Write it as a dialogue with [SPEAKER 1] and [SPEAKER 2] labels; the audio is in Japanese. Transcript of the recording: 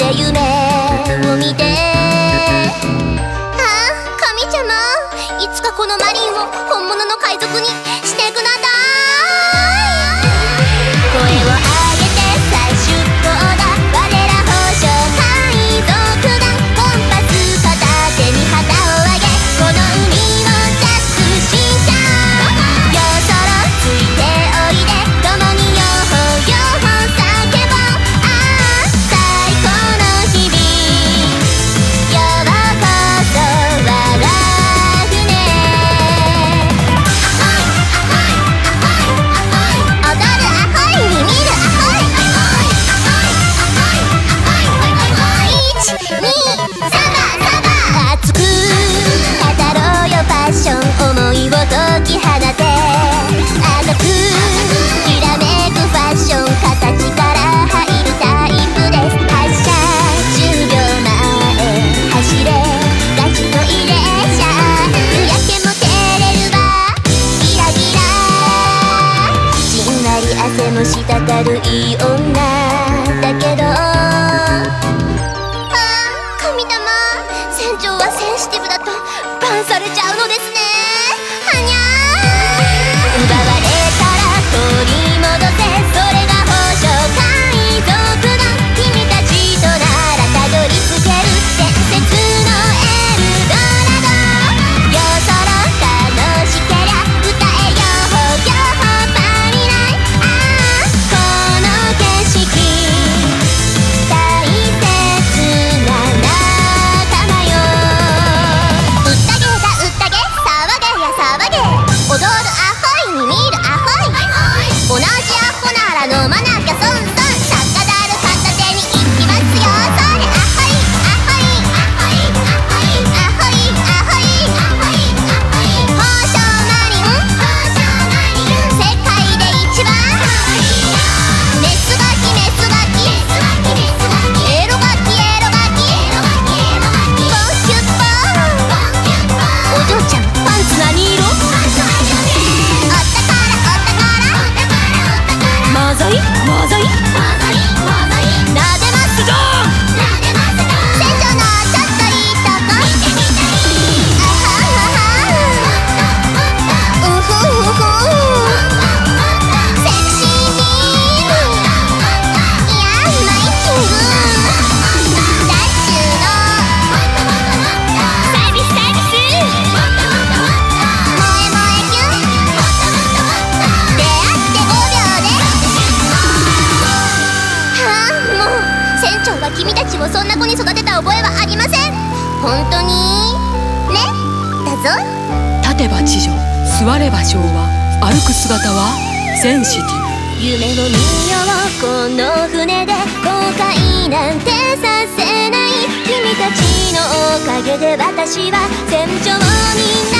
[SPEAKER 1] 夢でもしたたるいい女。だけど。ああ神玉船長はセンシティブだと。バンされちゃう長は君たちをそんな子に育てた覚えはありません。本当に？ね？だぞ。
[SPEAKER 2] 立てば地上座れば昭和歩く姿はセンシティブ。
[SPEAKER 1] 夢を見ようこの船で後悔なんてさせない。君たちのおかげで私は船長に